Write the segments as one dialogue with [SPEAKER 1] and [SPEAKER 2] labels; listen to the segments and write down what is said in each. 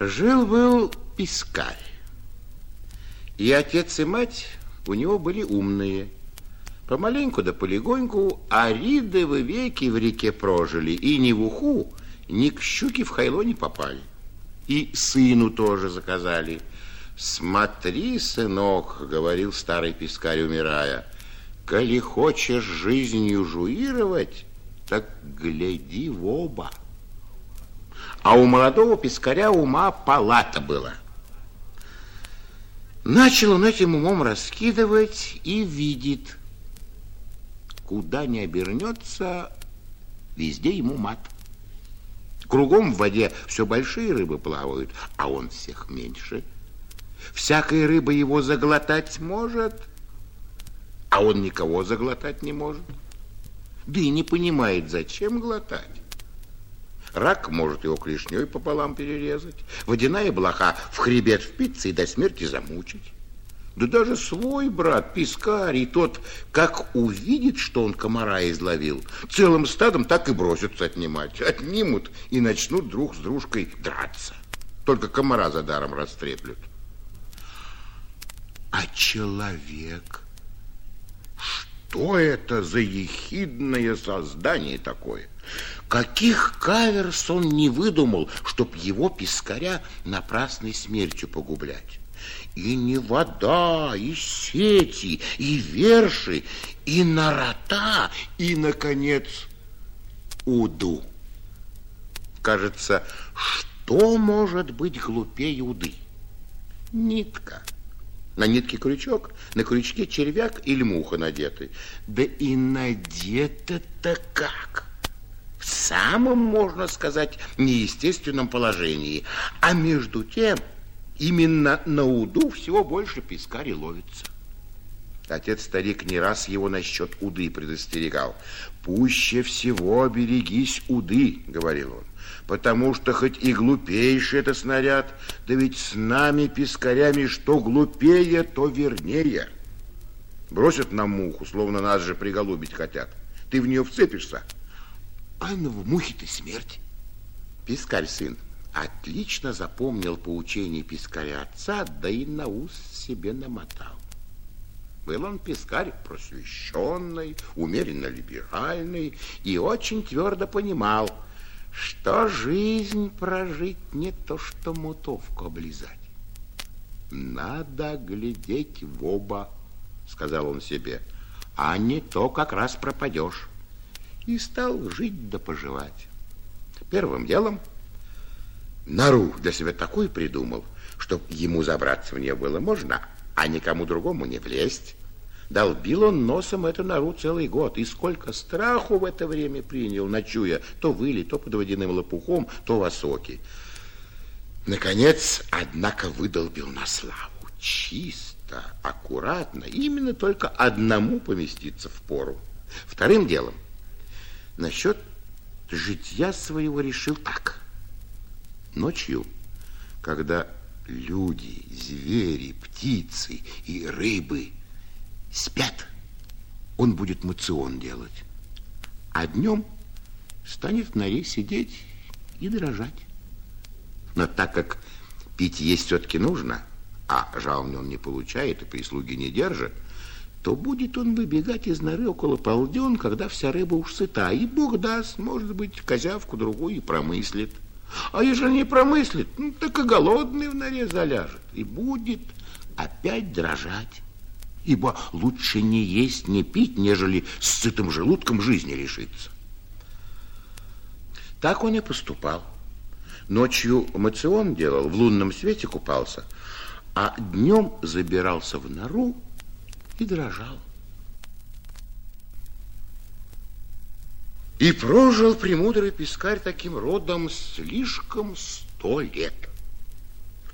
[SPEAKER 1] Жил-был пискарь. И отец и мать у него были умные. Помаленьку да полегоньку аридовы веки в реке прожили, и ни в уху, ни к щуке в хайло не попали. И сыну тоже заказали. «Смотри, сынок», — говорил старый пискарь, умирая, «коли хочешь жизнью жуировать, так гляди в оба». А у молодого пискаря ума палата была. Начал он этим умом раскидывать и видит, куда не обернется, везде ему мат. Кругом в воде все большие рыбы плавают, а он всех меньше. Всякая рыба его заглотать может, а он никого заглотать не может. Да и не понимает, зачем глотать. Рак может его клешней пополам перерезать, водяная блоха в хребет впиться и до смерти замучить. Да даже свой брат, Пискарий, тот, как увидит, что он комара изловил, целым стадом так и бросятся отнимать. Отнимут и начнут друг с дружкой драться. Только комара за даром растреплют. А человек? Что это за ехидное создание такое? Каких каверс он не выдумал, чтоб его пескаря напрасной смертью погублять? И не вода, и сети, и верши, и нарота, и, наконец, уду. Кажется, что может быть глупее уды? Нитка. На нитке крючок, на крючке червяк или муха надеты. Да и надето-то как? В самом, можно сказать, неестественном положении. А между тем, именно на уду всего больше пескари ловится. Отец-старик не раз его насчет уды предостерегал. «Пуще всего берегись уды», — говорил он, «потому что хоть и глупейший это снаряд, да ведь с нами, пескарями, что глупее, то вернее. Бросят на муху, словно нас же приголубить хотят. Ты в нее вцепишься, Анна в мухе-то смерть. Пискарь сын отлично запомнил поучение пискаря отца, да и на ус себе намотал. Был он пискарь просвещенный, умеренно либеральный и очень твердо понимал, что жизнь прожить не то, что мутовку облизать. Надо глядеть в оба, сказал он себе, а не то как раз пропадешь и стал жить да поживать. Первым делом нору для себя такой придумал, чтоб ему забраться в нее было можно, а никому другому не влезть. Долбил он носом эту нору целый год, и сколько страху в это время принял, ночуя то выли, то под водяным лопухом, то в осоке. Наконец, однако, выдолбил на славу. Чисто, аккуратно, именно только одному поместиться в пору. Вторым делом насчет житья своего решил так. Ночью, когда люди, звери, птицы и рыбы спят, он будет мацион делать. А днем станет в норе сидеть и дрожать. Но так как пить есть все-таки нужно, а жалования он не получает и прислуги не держит, то будет он выбегать из норы около полден, когда вся рыба уж сыта, и Бог даст, может быть, козявку другую и промыслит. А если не промыслит, ну, так и голодный в норе заляжет, и будет опять дрожать. Ибо лучше не есть, не пить, нежели с сытым желудком жизни лишиться. Так он и поступал. Ночью мацион делал, в лунном свете купался, а днем забирался в нору и дрожал. И прожил премудрый пескарь таким родом слишком сто лет.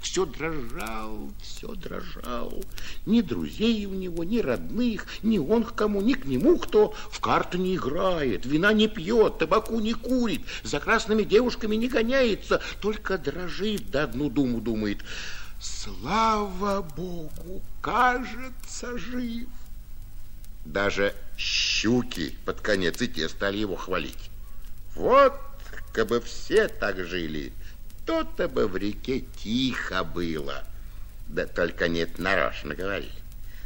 [SPEAKER 1] Все дрожал, все дрожал. Ни друзей у него, ни родных, ни он к кому, ни к нему кто. В карты не играет, вина не пьет, табаку не курит, за красными девушками не гоняется, только дрожит, да одну думу думает – Слава Богу, кажется, жив. Даже щуки под конец и те стали его хвалить. Вот, как бы все так жили, то-то бы в реке тихо было. Да только нет, нарочно говорили.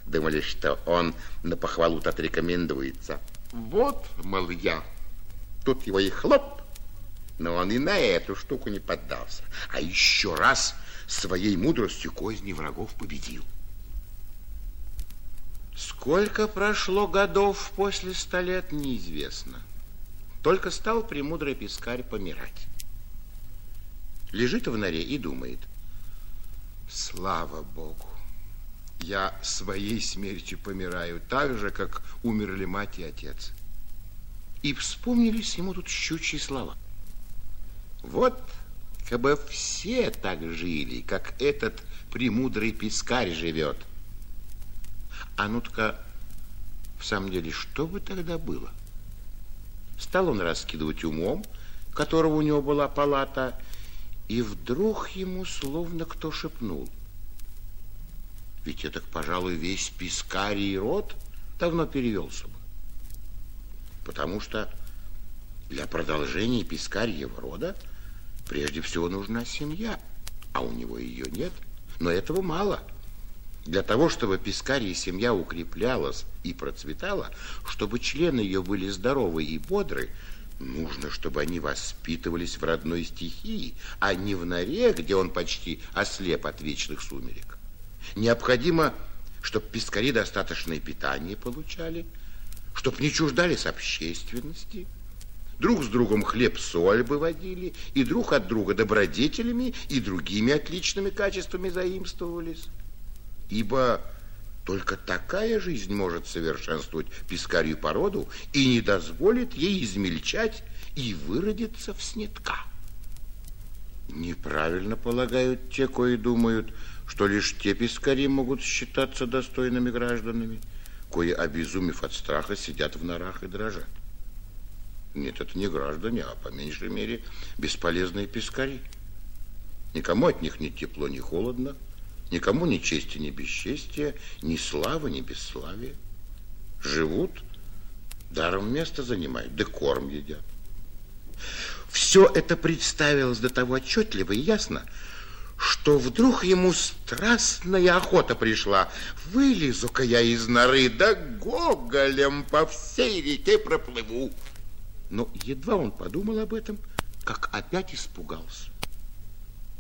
[SPEAKER 1] Думали, что он на похвалу-то отрекомендуется. Вот, мол, я. Тут его и хлоп. Но он и на эту штуку не поддался. А еще раз своей мудростью козни врагов победил. Сколько прошло годов после ста лет, неизвестно. Только стал премудрый пескарь помирать. Лежит в норе и думает. Слава Богу, я своей смертью помираю, так же, как умерли мать и отец. И вспомнились ему тут щучьи слова. Вот, как бы все так жили, как этот премудрый пескарь живет. А ну-ка, в самом деле, что бы тогда было? Стал он раскидывать умом, которого у него была палата, и вдруг ему словно кто шепнул – ведь это, пожалуй, весь пискарий род давно перевелся бы. Потому что для продолжения пискарьего рода прежде всего нужна семья, а у него ее нет. Но этого мало. Для того, чтобы пискарья семья укреплялась и процветала, чтобы члены ее были здоровы и бодры, нужно, чтобы они воспитывались в родной стихии, а не в норе, где он почти ослеп от вечных сумерек. Необходимо, чтобы пескари достаточное питание получали, чтобы не чуждались общественности, друг с другом хлеб-соль бы водили, и друг от друга добродетелями и другими отличными качествами заимствовались. Ибо только такая жизнь может совершенствовать пескарью породу и не дозволит ей измельчать и выродиться в снетка. Неправильно полагают те, кои думают, что лишь те пескари могут считаться достойными гражданами, кои, обезумев от страха, сидят в норах и дрожат. Нет, это не граждане, а по меньшей мере бесполезные пескари. Никому от них ни тепло, ни холодно, никому ни чести, ни бесчестия, ни славы, ни бесславия. Живут, даром место занимают, да корм едят. Все это представилось до того отчетливо и ясно, что вдруг ему страстная охота пришла. Вылезу-ка я из норы, да гоголем по всей реке проплыву. Но едва он подумал об этом, как опять испугался.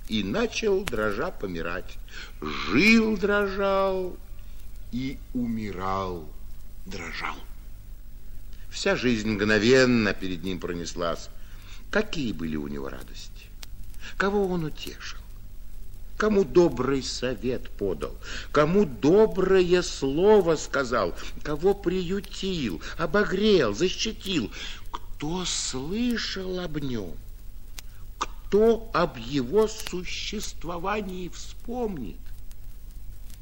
[SPEAKER 1] И начал, дрожа, помирать. Жил, дрожал и умирал, дрожал. Вся жизнь мгновенно перед ним пронеслась. Какие были у него радости? Кого он утешил? кому добрый совет подал, кому доброе слово сказал, кого приютил, обогрел, защитил, кто слышал об нем, кто об его существовании вспомнит.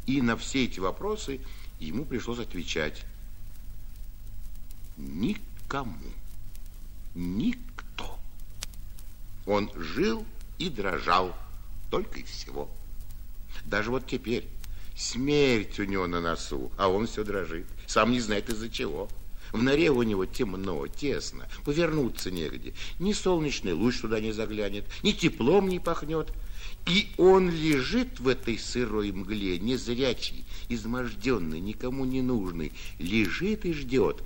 [SPEAKER 1] И на все эти вопросы ему пришлось отвечать никому, никто. Он жил и дрожал только и всего. Даже вот теперь смерть у него на носу, а он все дрожит. Сам не знает из-за чего. В норе у него темно, тесно, повернуться негде. Ни солнечный луч туда не заглянет, ни теплом не пахнет. И он лежит в этой сырой мгле, незрячий, изможденный, никому не нужный, лежит и ждет.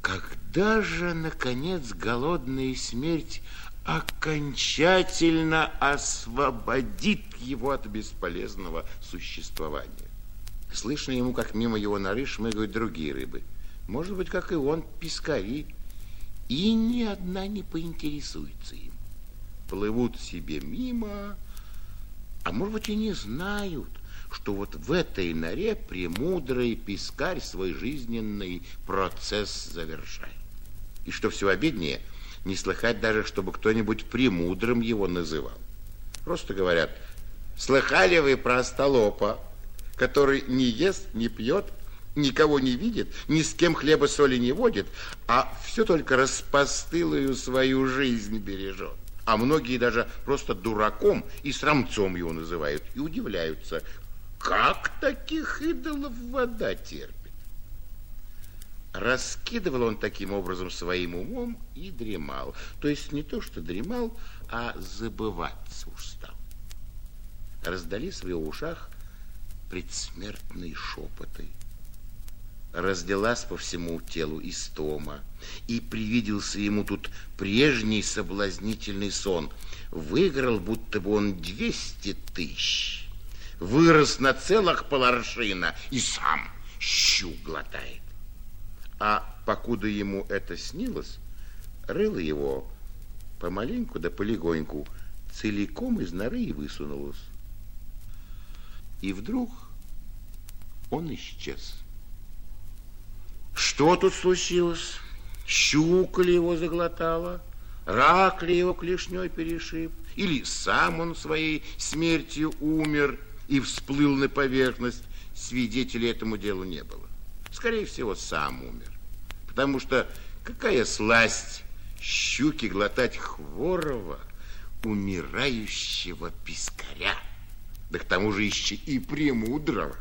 [SPEAKER 1] Когда же, наконец, голодная смерть окончательно освободит его от бесполезного существования. Слышно ему, как мимо его норы шмыгают другие рыбы. Может быть, как и он, пескари. И ни одна не поинтересуется им. Плывут себе мимо, а может быть и не знают, что вот в этой норе премудрый пескарь свой жизненный процесс завершает. И что все обиднее – не слыхать даже, чтобы кто-нибудь премудрым его называл. Просто говорят, слыхали вы про остолопа, который не ест, не пьет, никого не видит, ни с кем хлеба соли не водит, а все только распостылую свою жизнь бережет. А многие даже просто дураком и срамцом его называют и удивляются, как таких идолов вода терпит. Раскидывал он таким образом своим умом и дремал. То есть не то, что дремал, а забываться устал. Раздались в его ушах предсмертные шепоты. Разделась по всему телу истома, и привиделся ему тут прежний соблазнительный сон. Выиграл, будто бы он двести тысяч, вырос на целых поларшина и сам щу глотает. А покуда ему это снилось, рыло его помаленьку да полегоньку целиком из норы и высунулось. И вдруг он исчез. Что тут случилось? Щука ли его заглотала? Рак ли его клешней перешиб? Или сам он своей смертью умер и всплыл на поверхность? Свидетелей этому делу не было. Скорее всего, сам умер. Потому что какая сласть щуки глотать хворого, умирающего пискаря, да к тому же еще и премудрого.